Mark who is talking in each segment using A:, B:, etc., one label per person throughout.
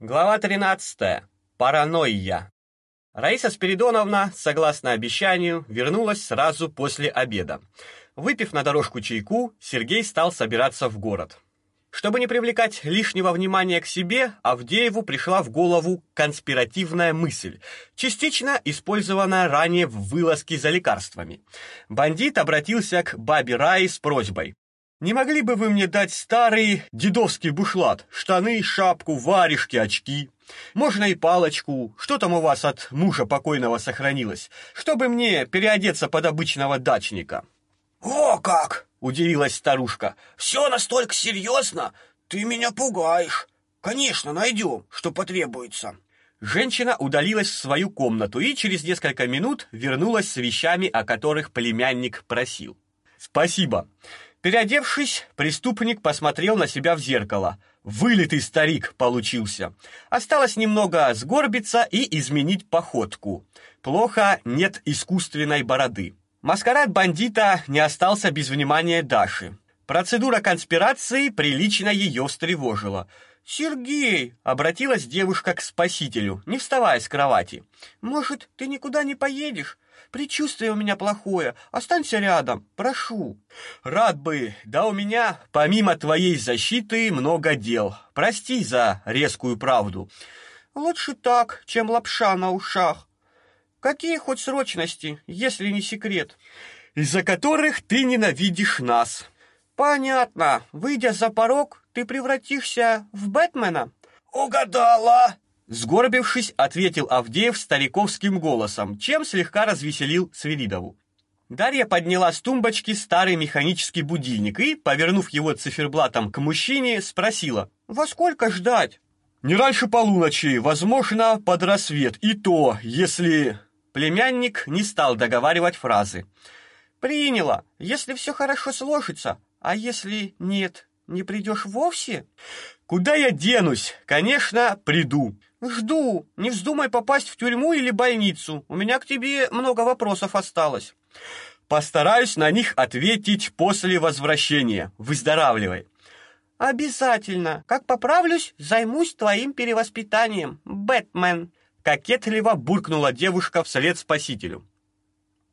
A: Глава 13. Паранойя. Раиса Спиридоновна, согласно обещанию, вернулась сразу после обеда. Выпив на дорожку чайку, Сергей стал собираться в город. Чтобы не привлекать лишнего внимания к себе, Авдееву пришла в голову конспиративная мысль, частично использованная ранее в вылазке за лекарствами. Бандит обратился к бабе Раи с просьбой: не могли бы вы мне дать старый дедовский бушлат? Штаны, шапку, варежки, очки. Можно и палочку. Что там у вас от мужа покойного сохранилось? Чтобы мне переодеться под обычного дачника.
B: О, как! удивилась старушка. Все настолько серьезно? Ты меня пугаешь. Конечно, найдем, что потребуется.
A: Женщина удалилась в свою комнату и через несколько минут вернулась с вещами, о которых племянник просил. Спасибо. Переодевшись, преступник посмотрел на себя в зеркало. Вылитый старик получился. Осталось немного сгорбиться и изменить походку. Плохо нет искусственной бороды. Маскарад бандита не остался без внимания Даши. Процедура конспирации прилично ее встревожила. «Сергей!» — обратилась девушка к спасителю, не вставая с кровати. «Может, ты никуда не поедешь? Предчувствие у меня плохое. Останься рядом, прошу. Рад бы, да у меня помимо твоей защиты много дел. Прости за резкую правду. Лучше так, чем лапша на ушах. Какие хоть срочности, если не секрет, из-за которых ты ненавидишь нас? Понятно. Выйдя за порог, ты превратишься в Бэтмена.
B: Угадала.
A: Сгорбившись, ответил Авдеев стариковским голосом, чем слегка развеселил Свиридову. Дарья подняла с тумбочки старый механический будильник и, повернув его циферблатом к мужчине, спросила: "Во сколько ждать?" "Не раньше полуночи, возможно, под рассвет, и то, если Племянник не стал договаривать фразы. "Приняла, если все хорошо сложится, а если нет, не придешь вовсе?" "Куда я денусь? Конечно, приду. Жду. Не вздумай попасть в тюрьму или больницу. У меня к тебе много вопросов осталось. Постараюсь на них ответить после возвращения. Выздоравливай. Обязательно. Как поправлюсь, займусь твоим перевоспитанием, Бэтмен. Кокетливо буркнула девушка вслед спасителю.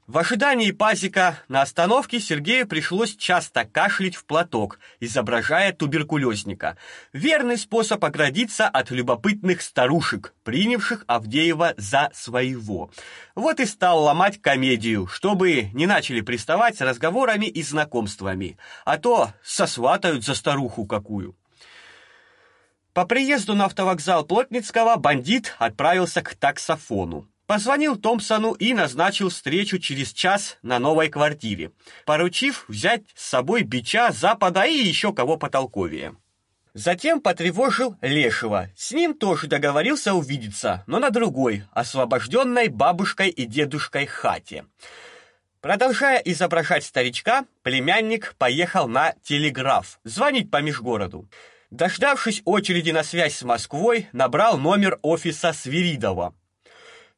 A: В ожидании пазика на остановке Сергею пришлось часто кашлять в платок, изображая туберкулезника. Верный способ оградиться от любопытных старушек, принявших Авдеева за своего. Вот и стал ломать комедию, чтобы не начали приставать с разговорами и знакомствами, а то сосватают за старуху какую. По приезду на автовокзал Плотницкого бандит отправился к таксофону. Позвонил Томпсону и назначил встречу через час на новой квартире, поручив взять с собой бича Запада и еще кого потолковее. Затем потревожил Лешего. С ним тоже договорился увидеться, но на другой, освобожденной бабушкой и дедушкой хате. Продолжая изображать старичка, племянник поехал на телеграф звонить по межгороду. Дождавшись очереди на связь с Москвой, набрал номер офиса Свиридова.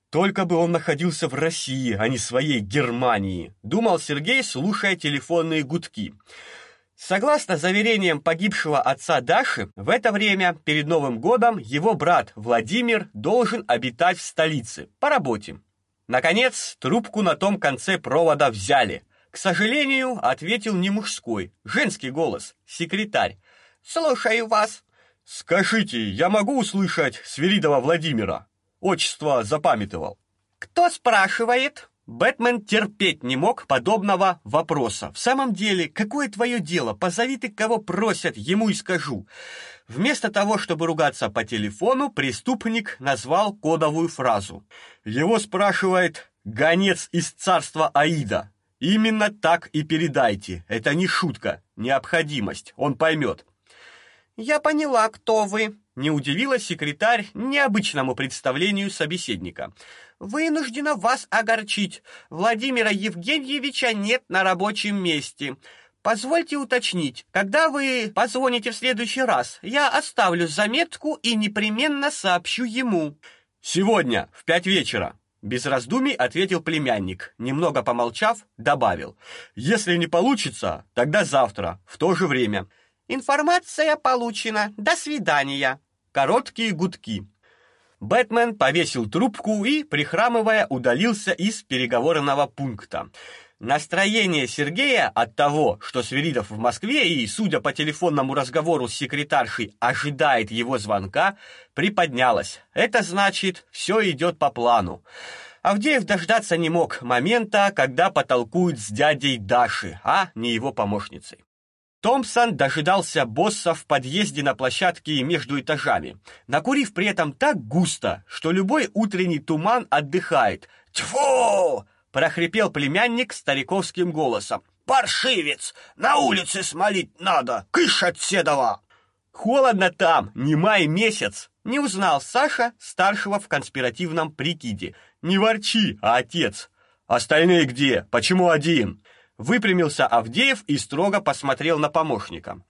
A: Только бы он находился в России, а не своей Германии, думал Сергей, слушая телефонные гудки. Согласно заверениям погибшего отца Даши, в это время перед Новым годом его брат Владимир должен обитать в столице по работе. Наконец, трубку на том конце провода взяли. К сожалению, ответил не мужской, женский голос, секретарь. Слушаю вас. Скажите, я могу услышать Свиридова Владимира? Отчество запамятовал. Кто спрашивает? Бэтмен терпеть не мог подобного вопроса. В самом деле, какое твое дело? Позови ты кого просят, ему и скажу. Вместо того, чтобы ругаться по телефону, преступник назвал кодовую фразу. Его спрашивает гонец из царства Аида. Именно так и передайте. Это не шутка, необходимость. Он поймет. Я поняла, кто вы, не удивилась секретарь необычному представлению собеседника. Вынуждена вас огорчить. Владимира Евгеньевича нет на рабочем месте. Позвольте уточнить, когда вы позвоните в следующий раз, я оставлю заметку и непременно сообщу ему. Сегодня в пять вечера. Без раздумий ответил племянник, немного помолчав, добавил: "Если не получится, тогда завтра в то же время". Информация получена. До свидания. короткие гудки. Бэтмен повесил трубку и, прихрамывая, удалился из переговорного пункта. Настроение Сергея от того, что Свиридов в Москве и, судя по телефонному разговору с секретаршей, ожидает его звонка, приподнялось. Это значит, все идет по плану. Авдеев дождаться не мог момента, когда потолкуют с дядей Даши, а не его помощницей. Томпсон дожидался босса в подъезде на площадке между этажами, накурив при этом так густо, что любой утренний туман отдыхает. «Тьфу!» — прохрипел племянник стариковским голосом. «Паршивец! На улице смолить надо! Кыш от седова!» «Холодно там, не май месяц!» — не узнал Саша, старшего в конспиративном прикиде. «Не ворчи, а отец!» «Остальные где? Почему один?» Выпрямился Авдеев и строго посмотрел на помощника.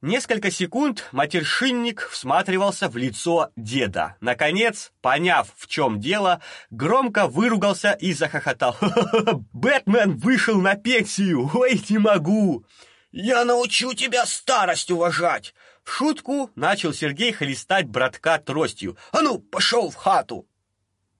A: Несколько секунд матершинник всматривался в лицо деда. Наконец, поняв, в чем дело, громко выругался и захохотал. «Бэтмен вышел на пенсию! Ой, не могу!» «Я научу тебя старость уважать!» В шутку начал Сергей хлестать братка тростью. «А ну, пошел в хату!»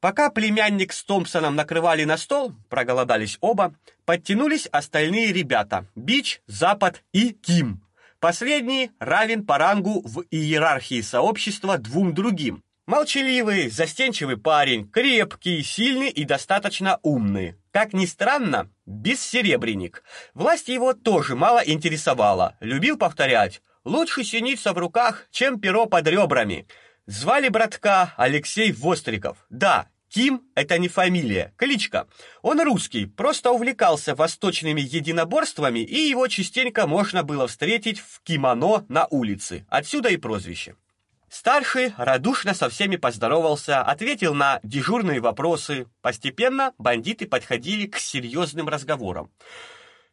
A: Пока племянник с Томпсоном накрывали на стол, проголодались оба, подтянулись остальные ребята: Бич, Запад и Ким. Последний равен по рангу в иерархии сообщества двум другим. Молчаливый, застенчивый парень, крепкий, сильный и достаточно умный. Как ни странно, бессеребренник. Власть его тоже мало интересовала. Любил повторять: "Лучше синица в руках, чем перо под ребрами". Звали братка Алексей Востриков. Да, Ким — это не фамилия, кличка. Он русский, просто увлекался восточными единоборствами, и его частенько можно было встретить в кимоно на улице. Отсюда и прозвище. Старший радушно со всеми поздоровался, ответил на дежурные вопросы. Постепенно бандиты подходили к серьезным разговорам.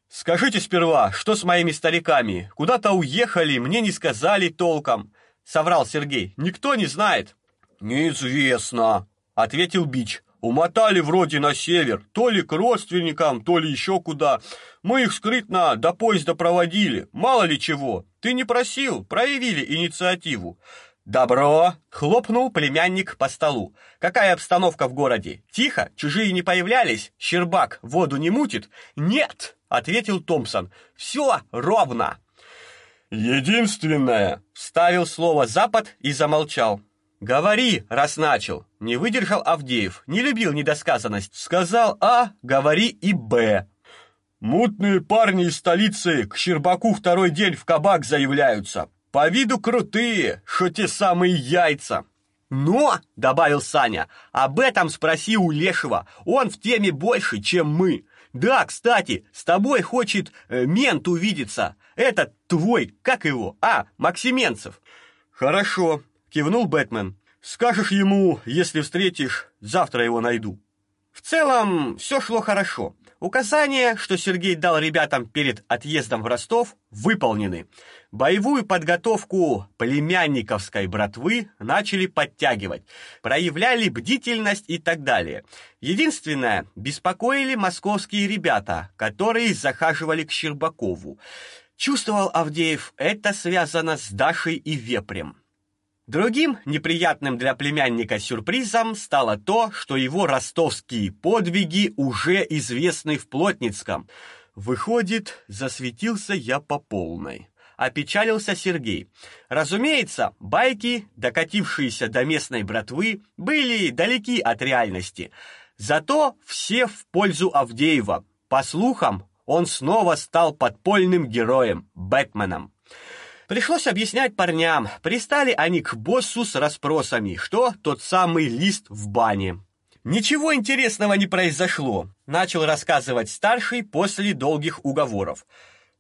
A: «Скажите сперва, что с моими стариками? Куда-то уехали, мне не сказали толком», — соврал Сергей. «Никто не знает». «Неизвестно», ответил Бич. Умотали вроде на север, то ли к родственникам, то ли еще куда. Мы их скрытно до поезда проводили, мало ли чего. Ты не просил, проявили инициативу. Добро, хлопнул племянник по столу. Какая обстановка в городе? Тихо, чужие не появлялись, Щербак воду не мутит? Нет, ответил Томпсон. Все ровно. Единственное, вставил слово Запад и замолчал. Говори, раз начал. Не выдержал Авдеев. Не любил недосказанность. Сказал А, говори и Б. Мутные парни из столицы к Щербаку второй день в кабак заявляются. По виду крутые, что те самые яйца. Но, добавил Саня, об этом спроси у Лешего. Он в теме больше, чем мы. Да, кстати, с тобой хочет э, мент увидеться. Этот твой, как его? А, Максименцев. Хорошо, кивнул Бэтмен. Скажешь ему, если встретишь, завтра его найду. В целом, все шло хорошо. Указания, что Сергей дал ребятам перед отъездом в Ростов, выполнены. Боевую подготовку племянниковской братвы начали подтягивать, проявляли бдительность и так далее. Единственное, беспокоили московские ребята, которые захаживали к Щербакову. Чувствовал Авдеев, это связано с Дашей и Вепрем. Другим неприятным для племянника сюрпризом стало то, что его ростовские подвиги уже известны в Плотницком. Выходит, засветился я по полной. Опечалился Сергей. Разумеется, байки, докатившиеся до местной братвы, были далеки от реальности. Зато все в пользу Авдеева. По слухам, он снова стал подпольным героем, Бэтменом. Пришлось объяснять парням. Пристали они к боссу с расспросами, что тот самый лист в бане. Ничего интересного не произошло, начал рассказывать старший после долгих уговоров.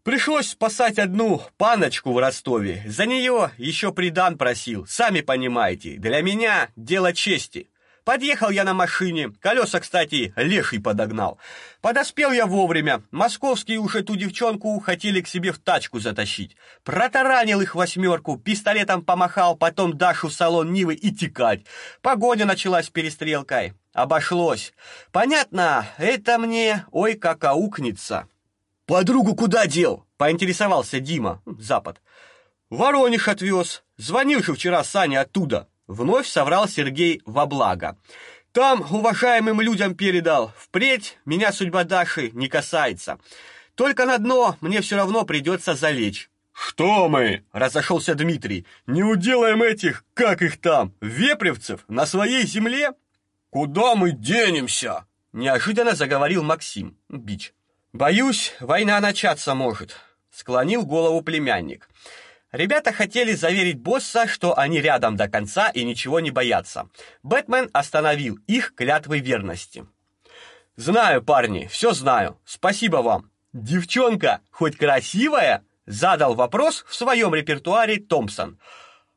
A: Пришлось спасать одну паночку в Ростове. За нее еще придан просил. Сами понимаете, для меня дело чести. Подъехал я на машине, колеса, кстати, леший подогнал. Подоспел я вовремя. Московские уж эту девчонку хотели к себе в тачку затащить. Протаранил их восьмерку, пистолетом помахал, потом Дашу в салон Нивы и текать. Погоня началась перестрелкой. Обошлось. Понятно, это мне ой как аукнется. Подругу куда дел? поинтересовался Дима, Запад. Воронеж отвез. Звонил же вчера Саня оттуда. Вновь соврал Сергей во благо. Там уважаемым людям передал. Впредь меня судьба Даши не касается. Только на дно мне все равно придется залечь.
B: Что мы?
A: разошелся Дмитрий. Не уделаем этих, как их там, вепревцев на своей земле?
B: Куда мы денемся?
A: неожиданно заговорил Максим Бич. Боюсь, война начаться может, склонил голову племянник. Ребята хотели заверить босса, что они рядом до конца и ничего не боятся. Бэтмен остановил их клятвой верности. Знаю, парни, все знаю. Спасибо вам. Девчонка хоть красивая? задал вопрос в своем репертуаре Томпсон.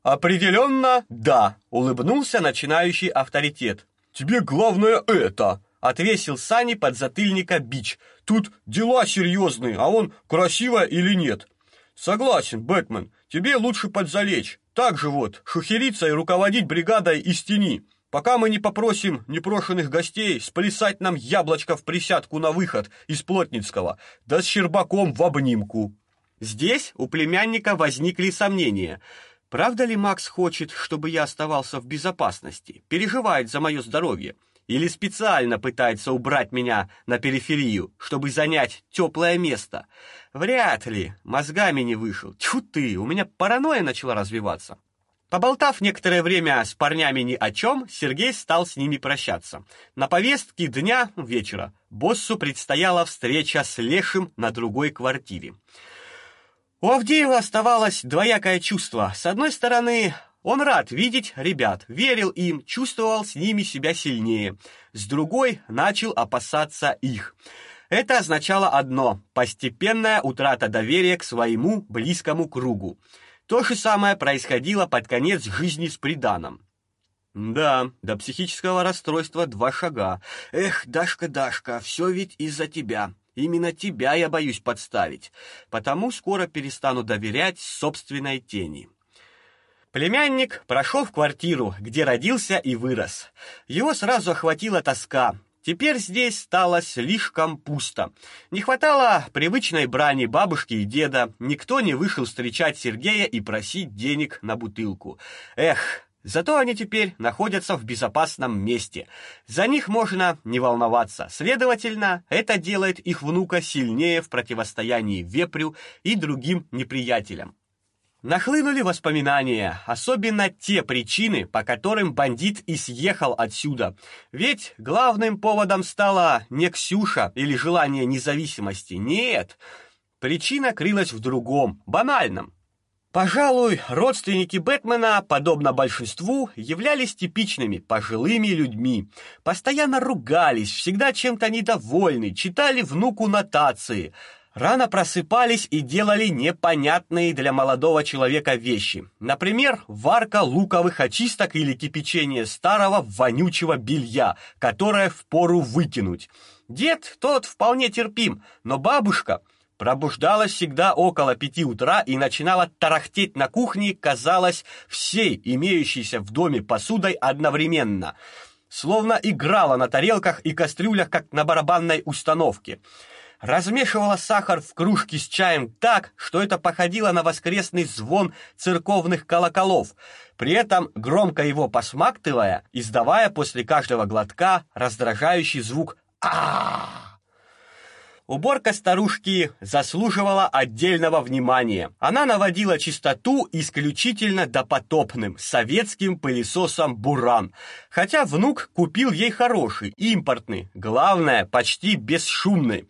A: Определенно, да, улыбнулся начинающий авторитет.
B: Тебе главное это,
A: отвесил Сани подзатыльника бич.
B: Тут дела серьезные, а он красиво или нет? Согласен, Бэтмен. Тебе лучше подзалечь. Так же вот, шухериться и руководить бригадой из тени, пока мы не попросим непрошенных гостей сплясать нам яблочко в присядку на выход из Плотницкого, да с Щербаком в обнимку.
A: Здесь у племянника возникли сомнения. Правда ли Макс хочет, чтобы я оставался в безопасности? Переживает за мое здоровье? Или специально пытается убрать меня на периферию, чтобы занять теплое место? Вряд ли, мозгами не вышел. Тьфу ты, у меня паранойя начала развиваться. Поболтав некоторое время с парнями ни о чем, Сергей стал с ними прощаться. На повестке дня вечера боссу предстояла встреча с Лешим на другой квартире. У Авдеева оставалось двоякое чувство. С одной стороны, он рад видеть ребят, верил им, чувствовал с ними себя сильнее. С другой начал опасаться их. Это означало одно постепенная утрата доверия к своему близкому кругу. То же самое происходило под конец жизни с приданым. Да, до психического расстройства два шага. Эх, Дашка, Дашка, все ведь из-за тебя. Именно тебя я боюсь подставить, потому скоро перестану доверять собственной тени. Племянник прошел в квартиру, где родился и вырос. Его сразу охватила тоска. Теперь здесь стало слишком пусто. Не хватало привычной брани бабушки и деда. Никто не вышел встречать Сергея и просить денег на бутылку. Эх, Зато они теперь находятся в безопасном месте. За них можно не волноваться. Следовательно, это делает их внука сильнее в противостоянии вепрю и другим неприятелям. Нахлынули воспоминания, особенно те причины, по которым бандит и съехал отсюда. Ведь главным поводом стала не Ксюша или желание независимости. Нет, причина крылась в другом, банальном. Пожалуй, родственники Бэтмена, подобно большинству, являлись типичными пожилыми людьми. Постоянно ругались, всегда чем-то недовольны, читали внуку нотации – Рано просыпались и делали непонятные для молодого человека вещи. Например, варка луковых очисток или кипячение старого вонючего белья, которое впору выкинуть. Дед тот вполне терпим, но бабушка пробуждалась всегда около пяти утра и начинала тарахтеть на кухне, казалось, всей имеющейся в доме посудой одновременно, словно играла на тарелках и кастрюлях, как на барабанной установке размешивала сахар в кружке с чаем так, что это походило на воскресный звон церковных колоколов, при этом громко его посмактывая, издавая после каждого глотка раздражающий звук а Уборка старушки заслуживала отдельного внимания. Она наводила чистоту исключительно допотопным советским пылесосом Буран, хотя внук купил ей хороший, импортный, главное, почти бесшумный.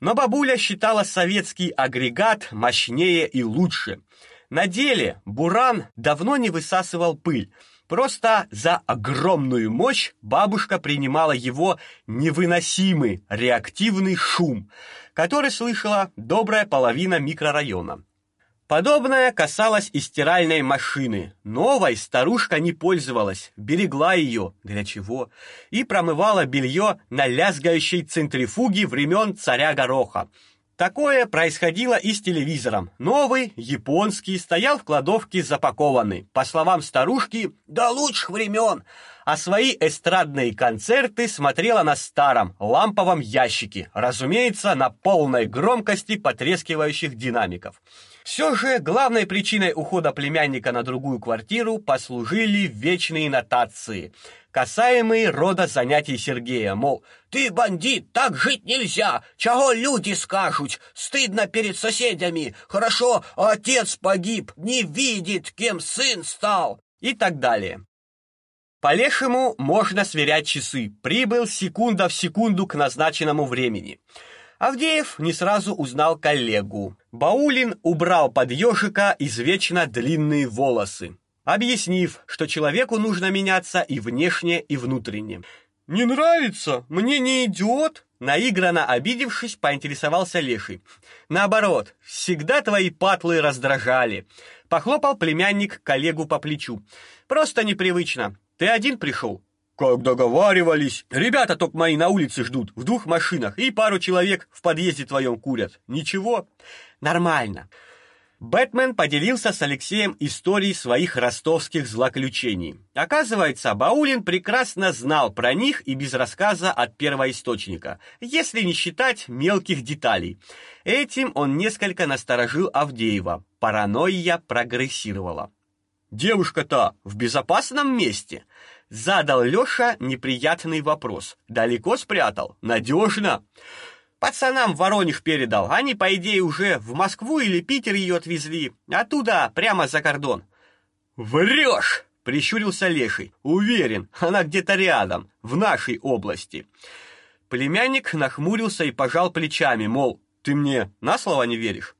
A: Но бабуля считала советский агрегат мощнее и лучше. На деле Буран давно не высасывал пыль, Просто за огромную мощь бабушка принимала его невыносимый реактивный шум, который слышала добрая половина микрорайона. Подобное касалось и стиральной машины. Новой старушка не пользовалась, берегла ее, для чего, и промывала белье на лязгающей центрифуге времен царя Гороха. Такое происходило и с телевизором. Новый, японский, стоял в кладовке запакованный. По словам старушки, до лучших времен. А свои эстрадные концерты смотрела на старом ламповом ящике, разумеется, на полной громкости потрескивающих динамиков. Все же главной причиной ухода племянника на другую квартиру послужили вечные нотации, касаемые рода занятий Сергея, мол, «Ты бандит, так жить нельзя! Чего люди скажут? Стыдно перед соседями! Хорошо, отец погиб, не видит, кем сын стал!» и так далее. По-лешему можно сверять часы. Прибыл секунда в секунду к назначенному времени. Авдеев не сразу узнал коллегу. Баулин убрал под ежика извечно длинные волосы, объяснив, что человеку нужно меняться и внешне, и внутренне.
B: «Не нравится? Мне не идет?»
A: Наигранно обидевшись, поинтересовался Леший. «Наоборот, всегда твои патлы раздражали». Похлопал племянник коллегу по плечу. «Просто непривычно. Ты один пришел?»
B: Как договаривались.
A: Ребята только мои на улице ждут, в двух машинах, и пару человек в подъезде твоем курят. Ничего? Нормально. Бэтмен поделился с Алексеем историей своих ростовских злоключений. Оказывается, Баулин прекрасно знал про них и без рассказа от первоисточника, если не считать мелких деталей. Этим он несколько насторожил Авдеева. Паранойя прогрессировала. Девушка-то в безопасном месте. Задал Лёша неприятный вопрос. Далеко спрятал? Надежно. Пацанам Воронеж передал. Они, по идее, уже в Москву или Питер ее отвезли. Оттуда прямо за кордон. Врешь! Прищурился Леший. Уверен, она где-то рядом, в нашей области. Племянник нахмурился и пожал плечами, мол, ты мне на слово не веришь?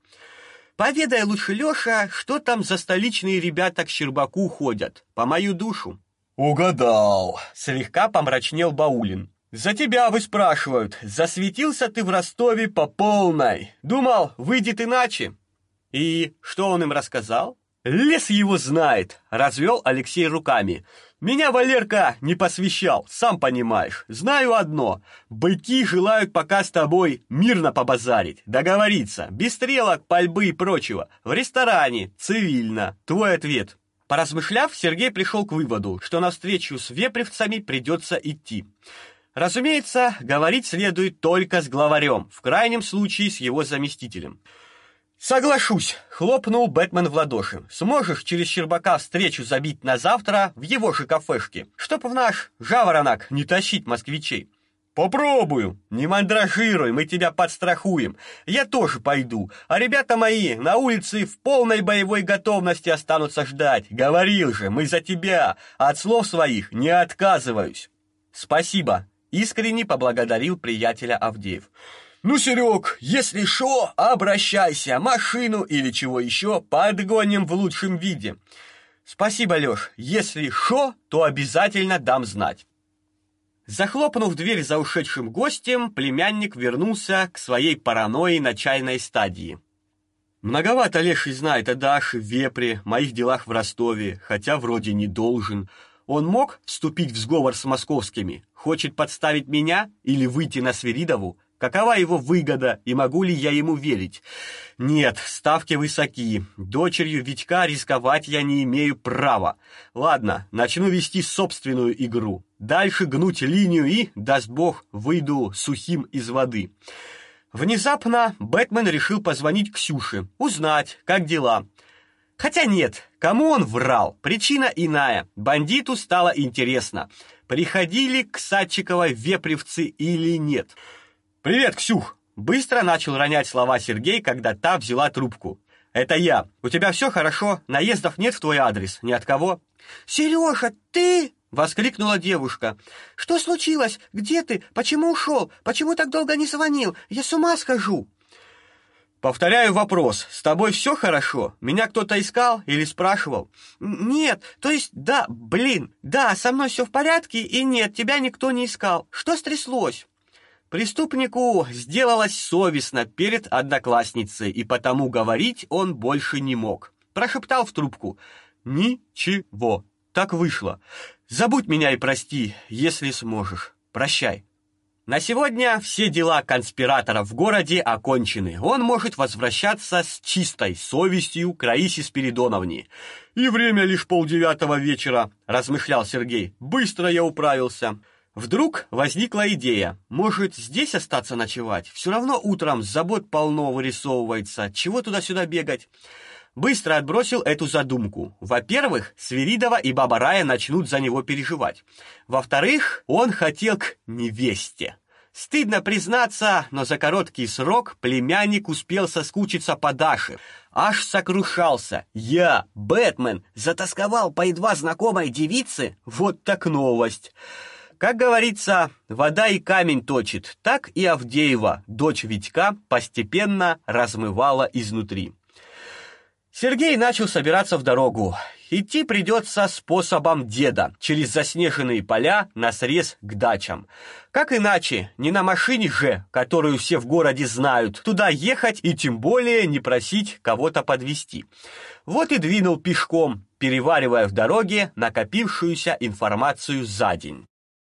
A: Поведай лучше, Лёша, что там за столичные ребята к Щербаку ходят, по мою душу.
B: Угадал.
A: Слегка помрачнел Баулин. За тебя вы спрашивают. Засветился ты в Ростове по полной. Думал, выйдет иначе. И что он им рассказал? Лес его знает, развел Алексей руками. Меня Валерка не посвящал, сам понимаешь. Знаю одно: быки желают пока с тобой мирно побазарить, договориться, без стрелок, пальбы и прочего, в ресторане, цивильно. Твой ответ. Поразмышляв, Сергей пришел к выводу, что на встречу с вепревцами придется идти. Разумеется, говорить следует только с главарем, в крайнем случае с его заместителем. Соглашусь, хлопнул Бэтмен в ладоши. Сможешь через Щербака встречу забить на завтра в его же кафешке, чтоб в наш жаворонок не тащить москвичей. Попробую. Не мандражируй, мы тебя подстрахуем. Я тоже пойду. А ребята мои на улице в полной боевой готовности останутся ждать. Говорил же, мы за тебя. От слов своих не отказываюсь. Спасибо. Искренне поблагодарил приятеля Авдеев. Ну, Серег, если что, обращайся, машину или чего еще подгоним в лучшем виде. Спасибо, Лёш. Если что, то обязательно дам знать. Захлопнув дверь за ушедшим гостем, племянник вернулся к своей паранойи начальной стадии. Многовато Леший знает о Даше, Вепре, моих делах в Ростове, хотя вроде не должен. Он мог вступить в сговор с московскими? Хочет подставить меня или выйти на Свиридову? Какова его выгода и могу ли я ему верить? Нет, ставки высоки. Дочерью Витька рисковать я не имею права. Ладно, начну вести собственную игру. Дальше гнуть линию и, даст бог, выйду сухим из воды. Внезапно Бэтмен решил позвонить Ксюше, узнать, как дела. Хотя нет, кому он врал? Причина иная. Бандиту стало интересно, приходили к Садчиковой вепревцы или нет. «Привет, Ксюх!» Быстро начал ронять слова Сергей, когда та взяла трубку. «Это я. У тебя все хорошо? Наездов нет в твой адрес? Ни от кого?» «Сережа, ты?» — воскликнула девушка. «Что случилось? Где ты? Почему ушел? Почему так долго не звонил? Я с ума схожу!» Повторяю вопрос. С тобой все хорошо? Меня кто-то искал или спрашивал? Нет, то есть да, блин. Да, со мной все в порядке, и нет, тебя никто не искал. Что стряслось? Преступнику сделалось совестно перед одноклассницей, и потому говорить он больше не мог. Прошептал в трубку: "Ничего. Так вышло. Забудь меня и прости, если сможешь. Прощай". На сегодня все дела конспиратора в городе окончены. Он может возвращаться с чистой совестью к Раисе Спиридоновне. И время лишь полдевятого вечера, размышлял Сергей. Быстро я управился. Вдруг возникла идея. Может, здесь остаться ночевать? Все равно утром забот полно вырисовывается. Чего туда-сюда бегать? Быстро отбросил эту задумку. Во-первых, Свиридова и Баба Рая начнут за него переживать. Во-вторых, он хотел к невесте. Стыдно признаться, но за короткий срок племянник успел соскучиться по Даше. Аж сокрушался. Я, Бэтмен, затасковал по едва знакомой девице? Вот так новость. Как говорится, вода и камень точит, так и Авдеева, дочь Витька, постепенно размывала изнутри. Сергей начал собираться в дорогу. Идти придется способом деда, через заснеженные поля на срез к дачам. Как иначе, не на машине же, которую все в городе знают, туда ехать и тем более не просить кого-то подвести. Вот и двинул пешком, переваривая в дороге накопившуюся информацию за день.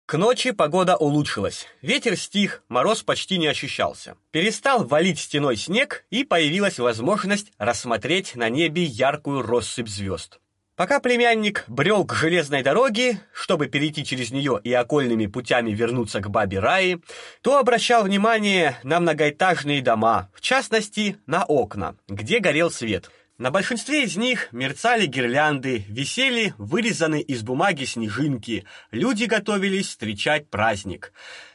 A: К ночи погода улучшилась. Ветер стих, мороз почти не ощущался. Перестал валить стеной снег, и появилась возможность рассмотреть на небе яркую россыпь звезд. Пока племянник брел к железной дороге, чтобы перейти через нее и окольными путями вернуться к бабе Раи, то обращал внимание на многоэтажные дома, в частности, на окна, где горел свет – на большинстве из них мерцали гирлянды, висели вырезанные из бумаги снежинки. Люди готовились встречать праздник.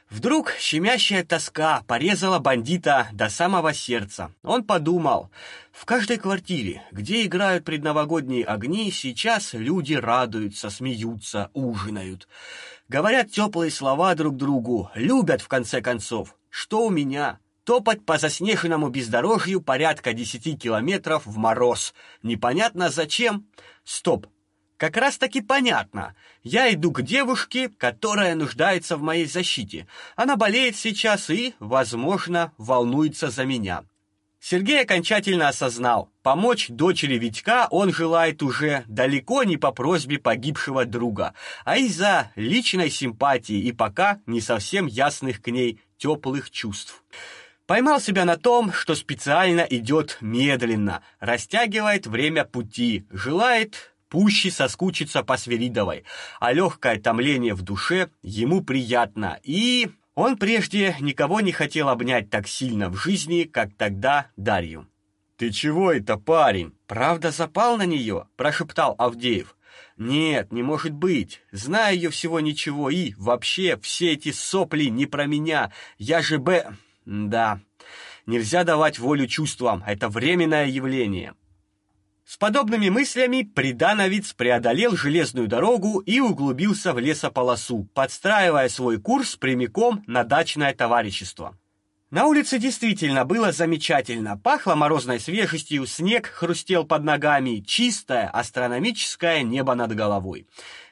A: Вдруг щемящая тоска порезала бандита до самого сердца. Он подумал: в каждой квартире, где играют предновогодние огни, сейчас люди радуются, смеются, ужинают, говорят теплые слова друг другу, любят в конце концов. Что у меня? Топать по заснеженному бездорожью порядка десяти километров в мороз. Непонятно зачем. Стоп. Как раз таки понятно. Я иду к девушке, которая нуждается в моей защите. Она болеет сейчас и, возможно, волнуется за меня. Сергей окончательно осознал, помочь дочери Витька он желает уже далеко не по просьбе погибшего друга, а из-за личной симпатии и пока не совсем ясных к ней теплых чувств. Поймал себя на том, что специально идет медленно, растягивает время пути, желает пуще соскучиться по Свиридовой, а легкое томление в душе ему приятно, и он прежде никого не хотел обнять так сильно в жизни, как тогда Дарью.
B: «Ты чего это, парень?»
A: «Правда запал на нее?» – прошептал Авдеев. «Нет, не может быть. Знаю ее всего ничего, и вообще все эти сопли не про меня. Я же б...» Да, нельзя давать волю чувствам, это временное явление. С подобными мыслями Придановец преодолел железную дорогу и углубился в лесополосу, подстраивая свой курс прямиком на дачное товарищество. На улице действительно было замечательно. Пахло морозной свежестью, снег хрустел под ногами, чистое астрономическое небо над головой.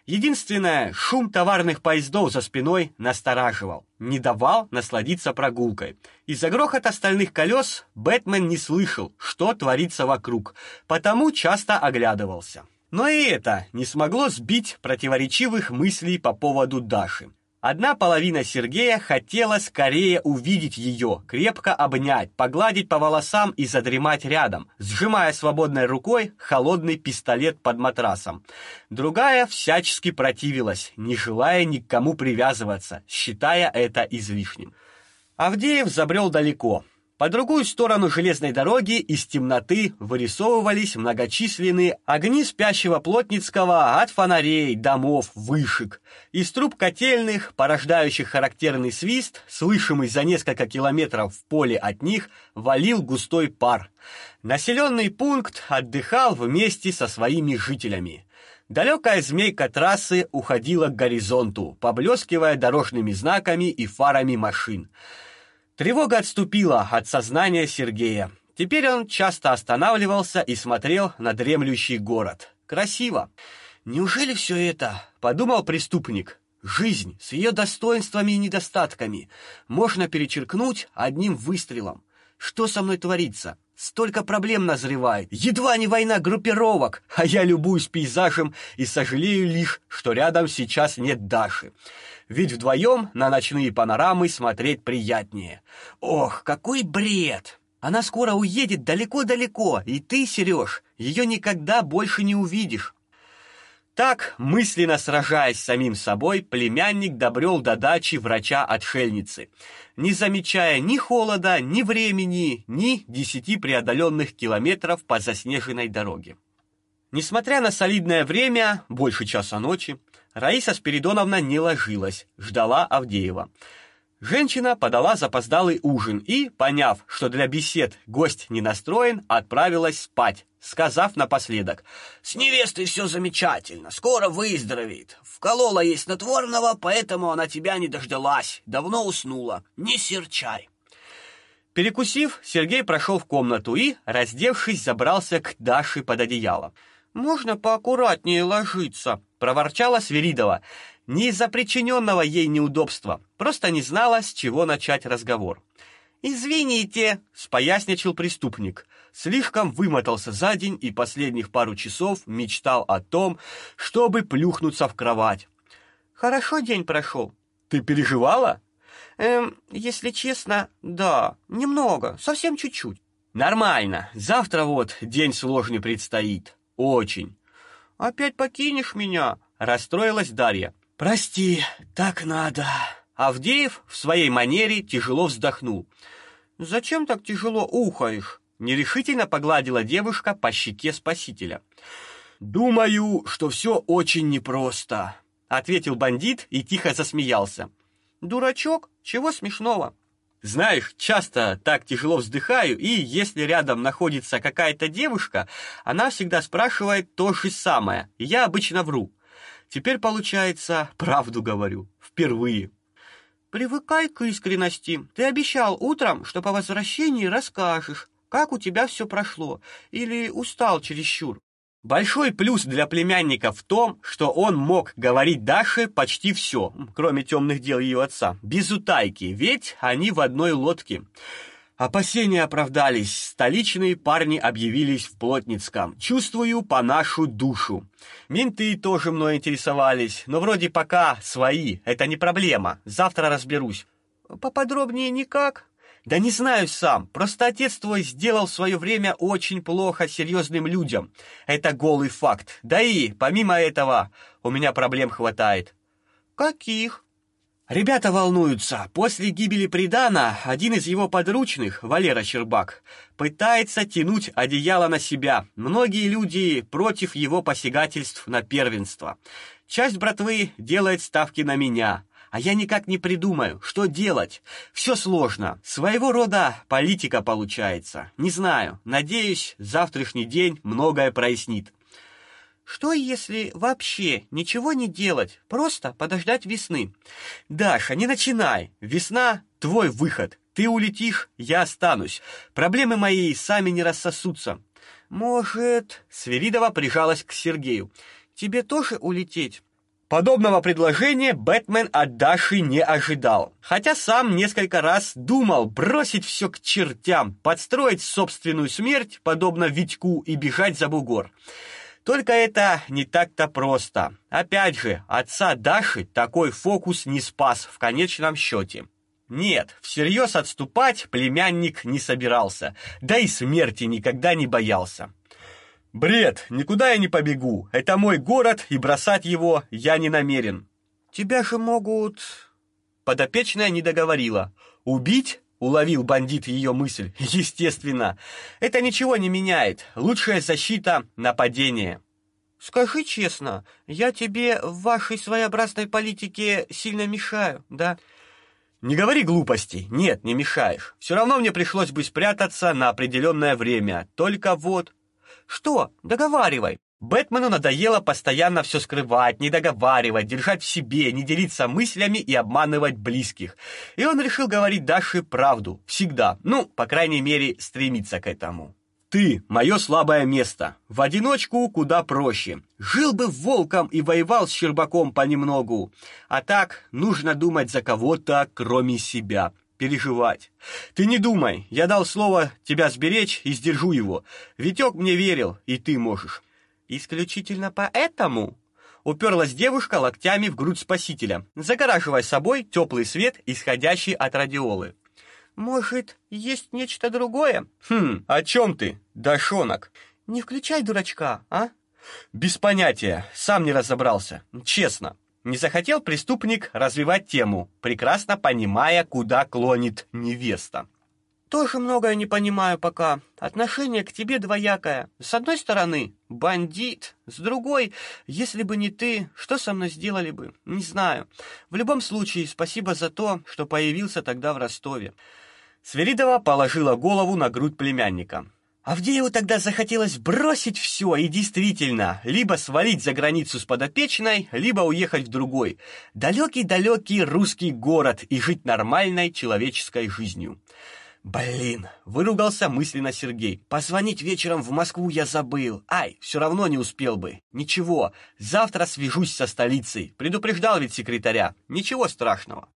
A: Единственное, шум товарных поездов за спиной настораживал, не давал насладиться прогулкой. Из-за грохота стальных колес Бэтмен не слышал, что творится вокруг, потому часто оглядывался. Но и это не смогло сбить противоречивых мыслей по поводу Даши. Одна половина Сергея хотела скорее увидеть ее, крепко обнять, погладить по волосам и задремать рядом, сжимая свободной рукой холодный пистолет под матрасом. Другая всячески противилась, не желая ни к кому привязываться, считая это излишним. Авдеев забрел далеко. По другую сторону железной дороги из темноты вырисовывались многочисленные огни спящего Плотницкого от фонарей, домов, вышек. Из труб котельных, порождающих характерный свист, слышимый за несколько километров в поле от них, валил густой пар. Населенный пункт отдыхал вместе со своими жителями. Далекая змейка трассы уходила к горизонту, поблескивая дорожными знаками и фарами машин. Тревога отступила от сознания Сергея. Теперь он часто останавливался и смотрел на дремлющий город. Красиво. Неужели все это, подумал преступник, жизнь с ее достоинствами и недостатками можно перечеркнуть одним выстрелом? Что со мной творится? Столько проблем назревает. Едва не война группировок, а я любуюсь пейзажем и сожалею лишь, что рядом сейчас нет Даши ведь вдвоем на ночные панорамы смотреть приятнее. Ох, какой бред! Она скоро уедет далеко-далеко, и ты, Сереж, ее никогда больше не увидишь. Так, мысленно сражаясь с самим собой, племянник добрел до дачи врача-отшельницы, не замечая ни холода, ни времени, ни десяти преодоленных километров по заснеженной дороге. Несмотря на солидное время, больше часа ночи, Раиса Спиридоновна не ложилась, ждала Авдеева. Женщина подала запоздалый ужин и, поняв, что для бесед гость не настроен, отправилась спать, сказав напоследок: "С невестой все замечательно, скоро выздоровеет. Вколола ей снотворного, поэтому она тебя не дождалась. Давно уснула. Не серчай". Перекусив, Сергей прошел в комнату и, раздевшись, забрался к Даше под одеяло. Можно поаккуратнее ложиться, проворчала Свиридова не из-за причиненного ей неудобства, просто не знала, с чего начать разговор. «Извините», — споясничал преступник. Слишком вымотался за день и последних пару часов мечтал о том, чтобы плюхнуться в кровать. «Хорошо день прошел». «Ты переживала?» «Эм, если честно, да, немного, совсем чуть-чуть». «Нормально, завтра вот день сложный предстоит, очень». «Опять покинешь меня?» — расстроилась Дарья. Прости, так надо. Авдеев в своей манере тяжело вздохнул. Зачем так тяжело ухаешь? Нерешительно погладила девушка по щеке спасителя. Думаю, что все очень непросто, ответил бандит и тихо засмеялся. Дурачок, чего смешного? Знаешь, часто так тяжело вздыхаю, и если рядом находится какая-то девушка, она всегда спрашивает то же самое. Я обычно вру. Теперь, получается, правду говорю. Впервые. Привыкай к искренности. Ты обещал утром, что по возвращении расскажешь, как у тебя все прошло, или устал чересчур. Большой плюс для племянника в том, что он мог говорить Даше почти все, кроме темных дел ее отца, без утайки, ведь они в одной лодке. Опасения оправдались. Столичные парни объявились в Плотницком. Чувствую по нашу душу. Менты тоже мной интересовались, но вроде пока свои. Это не проблема. Завтра разберусь. Поподробнее никак. Да не знаю сам. Просто отец твой сделал в свое время очень плохо серьезным людям. Это голый факт. Да и помимо этого у меня проблем хватает. Каких? Ребята волнуются. После гибели Придана один из его подручных, Валера Щербак, пытается тянуть одеяло на себя. Многие люди против его посягательств на первенство. Часть братвы делает ставки на меня, а я никак не придумаю, что делать. Все сложно. Своего рода политика получается. Не знаю. Надеюсь, завтрашний день многое прояснит. Что если вообще ничего не делать, просто подождать весны? Даша, не начинай. Весна твой выход. Ты улетишь, я останусь. Проблемы мои сами не рассосутся. Может, Сверидова прижалась к Сергею. Тебе тоже улететь? Подобного предложения Бэтмен от Даши не ожидал, хотя сам несколько раз думал бросить все к чертям, подстроить собственную смерть, подобно Витьку, и бежать за бугор. Только это не так-то просто. Опять же, отца Даши такой фокус не спас в конечном счете. Нет, всерьез отступать племянник не собирался, да и смерти никогда не боялся. Бред, никуда я не побегу. Это мой город, и бросать его я не намерен. Тебя же могут Подопечная не договорила. Убить? Уловил бандит ее мысль. Естественно. Это ничего не меняет. Лучшая защита нападение. Скажи честно, я тебе в вашей своеобразной политике сильно мешаю, да? Не говори глупостей. Нет, не мешаешь. Все равно мне пришлось бы спрятаться на определенное время. Только вот Что? Договаривай. Бэтмену надоело постоянно все скрывать, не договаривать, держать в себе, не делиться мыслями и обманывать близких. И он решил говорить Даше правду, всегда. Ну, по крайней мере, стремиться к этому. Ты мое слабое место. В одиночку куда проще. Жил бы волком и воевал с Щербаком понемногу. А так нужно думать за кого-то, кроме себя переживать. Ты не думай, я дал слово тебя сберечь и сдержу его. Витек мне верил, и ты можешь. Исключительно поэтому уперлась девушка локтями в грудь спасителя, загораживая собой теплый свет, исходящий от радиолы. Может, есть нечто другое? Хм, о чем ты, дашонок? Не включай дурачка, а? Без понятия, сам не разобрался. Честно. Не захотел преступник развивать тему, прекрасно понимая, куда клонит невеста. Тоже многое не понимаю пока. Отношение к тебе двоякое. С одной стороны, бандит, с другой, если бы не ты, что со мной сделали бы? Не знаю. В любом случае, спасибо за то, что появился тогда в Ростове. Сверидова положила голову на грудь племянника. Авдееву тогда захотелось бросить все и действительно, либо свалить за границу с подопечной, либо уехать в другой, далекий-далекий русский город и жить нормальной человеческой жизнью. Блин, выругался мысленно Сергей. Позвонить вечером в Москву я забыл. Ай, все равно не успел бы. Ничего, завтра свяжусь со столицей. Предупреждал ведь секретаря. Ничего страшного.